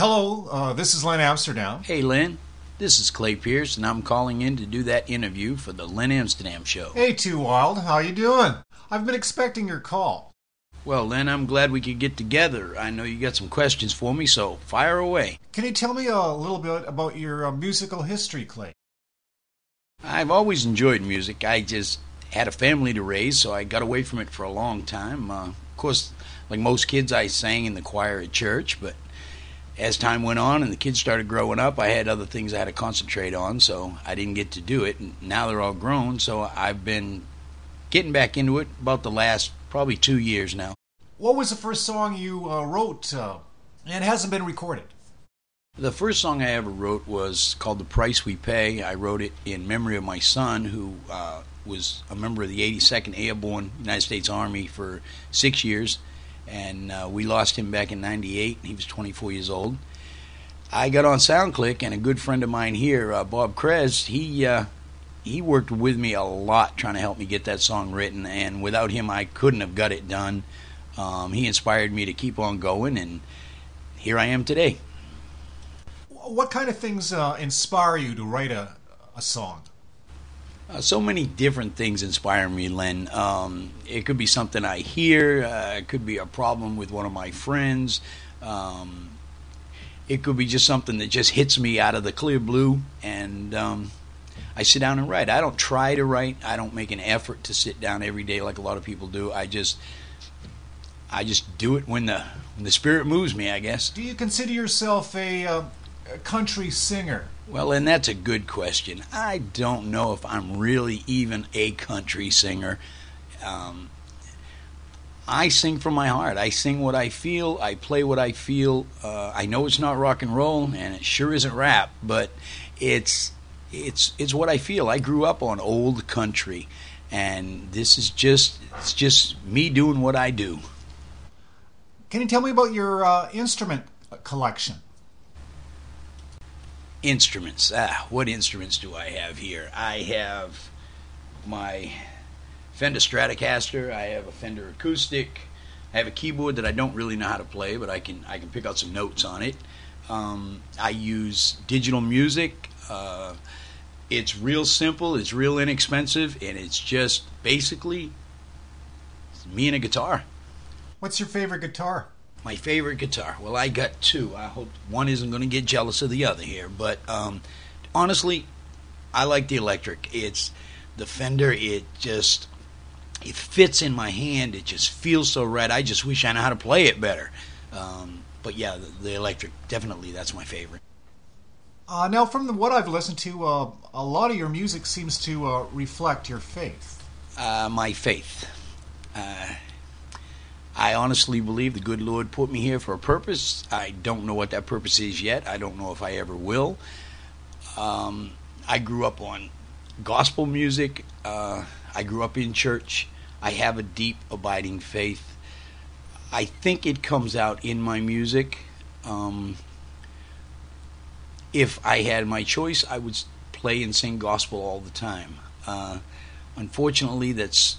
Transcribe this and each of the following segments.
hello, uh, this is Len Amsterdam. Hey, Len. This is Clay Pierce, and I'm calling in to do that interview for the Len Amsterdam Show. Hey, Too Wild, how you doing? I've been expecting your call. Well, Len, I'm glad we could get together. I know you got some questions for me, so fire away. Can you tell me a little bit about your uh, musical history, Clay? I've always enjoyed music. I just had a family to raise, so I got away from it for a long time. Uh, of course, like most kids, I sang in the choir at church, but as time went on and the kids started growing up, I had other things I had to concentrate on, so I didn't get to do it. And now they're all grown, so I've been getting back into it about the last probably two years now. What was the first song you uh, wrote uh, and hasn't been recorded? The first song I ever wrote was called The Price We Pay. I wrote it in memory of my son, who uh, was a member of the 82nd Airborne United States Army for six years and uh, we lost him back in '98. He was 24 years old. I got on SoundClick, and a good friend of mine here, uh, Bob Krez, he uh, he worked with me a lot trying to help me get that song written, and without him, I couldn't have got it done. Um, he inspired me to keep on going, and here I am today. What kind of things uh, inspire you to write a, a song? Uh, so many different things inspire me, Len. Um, it could be something I hear. Uh, it could be a problem with one of my friends. Um, it could be just something that just hits me out of the clear blue, and um, I sit down and write. I don't try to write. I don't make an effort to sit down every day like a lot of people do. I just, I just do it when the when the spirit moves me. I guess. Do you consider yourself a, uh, a country singer? Well, and that's a good question. I don't know if I'm really even a country singer. Um, I sing from my heart. I sing what I feel. I play what I feel. Uh, I know it's not rock and roll, and it sure isn't rap, but it's it's it's what I feel. I grew up on old country, and this is just it's just me doing what I do. Can you tell me about your uh, instrument collection? Instruments. Ah, what instruments do I have here? I have my Fender Stratocaster. I have a Fender acoustic. I have a keyboard that I don't really know how to play, but I can I can pick out some notes on it. Um, I use digital music. Uh, it's real simple. It's real inexpensive, and it's just basically me and a guitar. What's your favorite guitar? My favorite guitar. Well, I got two. I hope one isn't going to get jealous of the other here. But um, honestly, I like the electric. It's the Fender. It just it fits in my hand. It just feels so right. I just wish I knew how to play it better. Um, but yeah, the, the, electric definitely that's my favorite. Uh, now, from the, what I've listened to, uh, a lot of your music seems to uh, reflect your faith. Uh, my faith. I honestly believe the good Lord put me here for a purpose. I don't know what that purpose is yet. I don't know if I ever will. Um, I grew up on gospel music. Uh, I grew up in church. I have a deep, abiding faith. I think it comes out in my music. Um, if I had my choice, I would play and sing gospel all the time. Uh, unfortunately, that's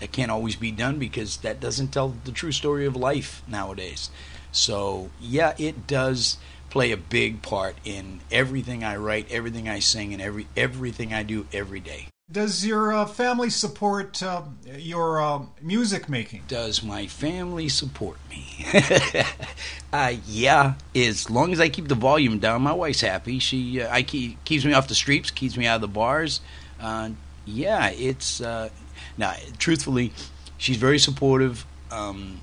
that can't always be done because that doesn't tell the true story of life nowadays. So, yeah, it does play a big part in everything I write, everything I sing, and every everything I do every day. Does your uh, family support uh, your uh, music making? Does my family support me? Uh, yeah, as long as I keep the volume down, my wife's happy. She, uh, I keep, keeps me off the streets, keeps me out of the bars. Uh, yeah, it's now, truthfully, she's very supportive. Um,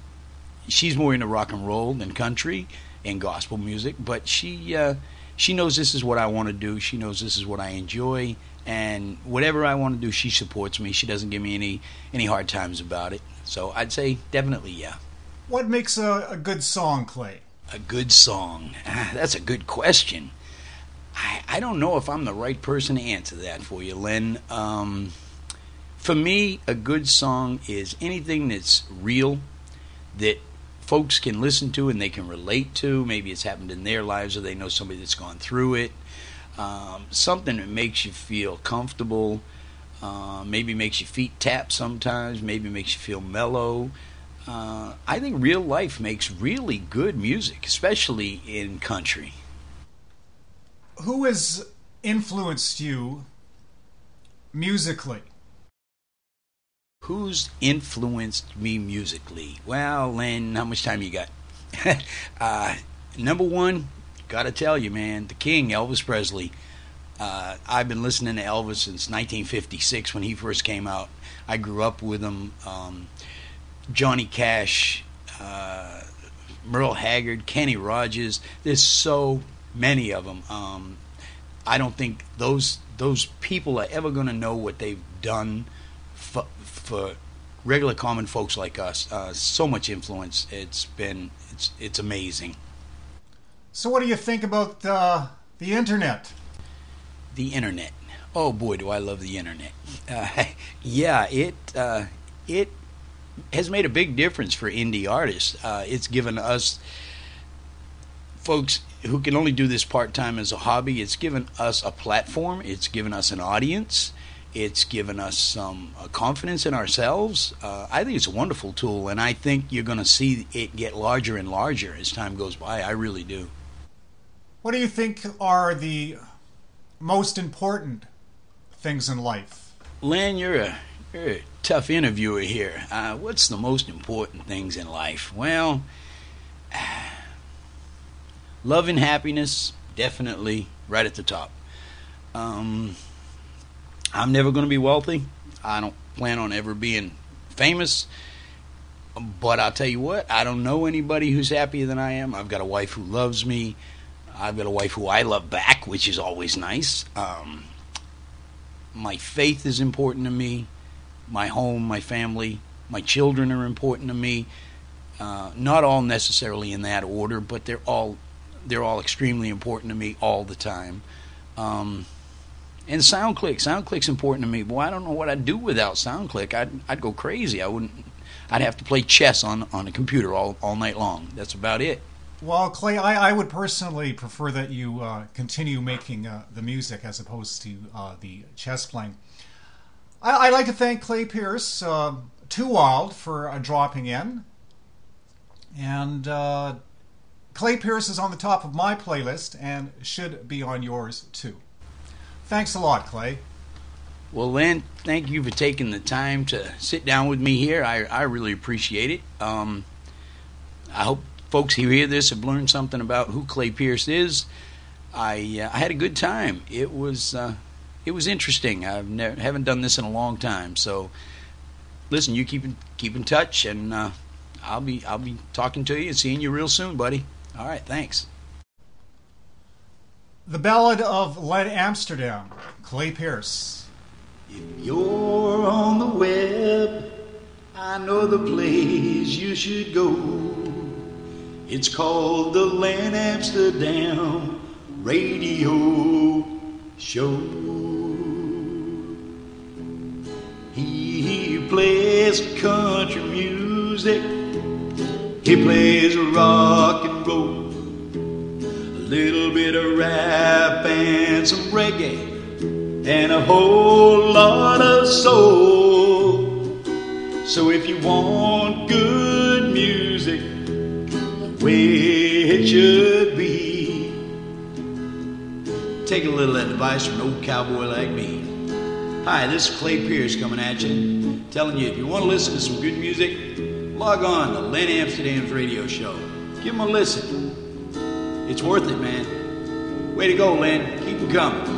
she's more into rock and roll than country and gospel music, but she uh, she knows this is what I want to do. She knows this is what I enjoy, and whatever I want to do, she supports me. She doesn't give me any any hard times about it. So I'd say definitely yeah. What makes a, a good song, Clay? A good song. Ah, that's a good question. I, I don't know if I'm the right person to answer that for you, Len. Um, for me, a good song is anything that's real, that folks can listen to and they can relate to. Maybe it's happened in their lives or they know somebody that's gone through it. Um, something that makes you feel comfortable, uh, maybe makes your feet tap sometimes, maybe makes you feel mellow. uh, I think real life makes really good music, especially in country. Who has influenced you musically? Who's influenced me musically? Well, Len, how much time you got? uh, number one, gotta tell you, man, the king, Elvis Presley. Uh, I've been listening to Elvis since 1956 when he first came out. I grew up with him. Um, Johnny Cash, uh, Merle Haggard, Kenny Rogers. There's so many of them. Um, I don't think those those people are ever going to know what they've done for regular common folks like us. Uh, so much influence. It's been it's it's amazing. So, what do you think about uh, the internet? The internet. Oh boy, do I love the internet. Uh, yeah, it uh, it has made a big difference for indie artists. Uh, it's given us folks who can only do this part time as a hobby. It's given us a platform. It's given us an audience. It's given us some uh, confidence in ourselves. Uh, I think it's a wonderful tool, and I think you're going to see it get larger and larger as time goes by. I really do. What do you think are the most important things in life? Len, you're a, you're a tough interviewer here. Uh, what's the most important things in life? Well, love and happiness, definitely right at the top. Um, I'm never going to be wealthy. I don't plan on ever being famous. But I'll tell you what, I don't know anybody who's happier than I am. I've got a wife who loves me. I've got a wife who I love back, which is always nice. Um, my faith is important to me. My home, my family, my children are important to me. Uh, not all necessarily in that order, but they're all they're all extremely important to me all the time. Um, and SoundClick, SoundClick's important to me. Boy, I don't know what I'd do without SoundClick. I'd I'd go crazy. I wouldn't. I'd have to play chess on on a computer all all night long. That's about it. Well, Clay, I, I would personally prefer that you uh, continue making uh, the music as opposed to uh, the chess playing. I, would like to thank Clay Pierce, uh, Too Wild, for uh, dropping in. And uh, Clay Pierce is on the top of my playlist and should be on yours too. Thanks a lot, Clay. Well, Len, thank you for taking the time to sit down with me here. I, I really appreciate it. Um, I hope folks who hear this have learned something about who Clay Pierce is. I uh, I had a good time. It was uh, it was interesting. I've never haven't done this in a long time. So, listen, you keep in, keep in touch, and uh, I'll be I'll be talking to you and seeing you real soon, buddy. All right, thanks. The Ballad of Len Amsterdam, Clay Pierce. If you're on the web, I know the place you should go. It's called the Len Amsterdam Radio Show. He plays country music, he plays rock and roll, little bit of rap and some reggae, and a whole lot of soul. So if you want good music, the way it should be. Take a little advice from an old cowboy like me. Hi, this is Clay Pierce coming at you, telling you if you want to listen to some good music, log on to Len Amsterdam's radio show. Give them a listen. It's worth it, man. Way to go, Len. Keep them coming.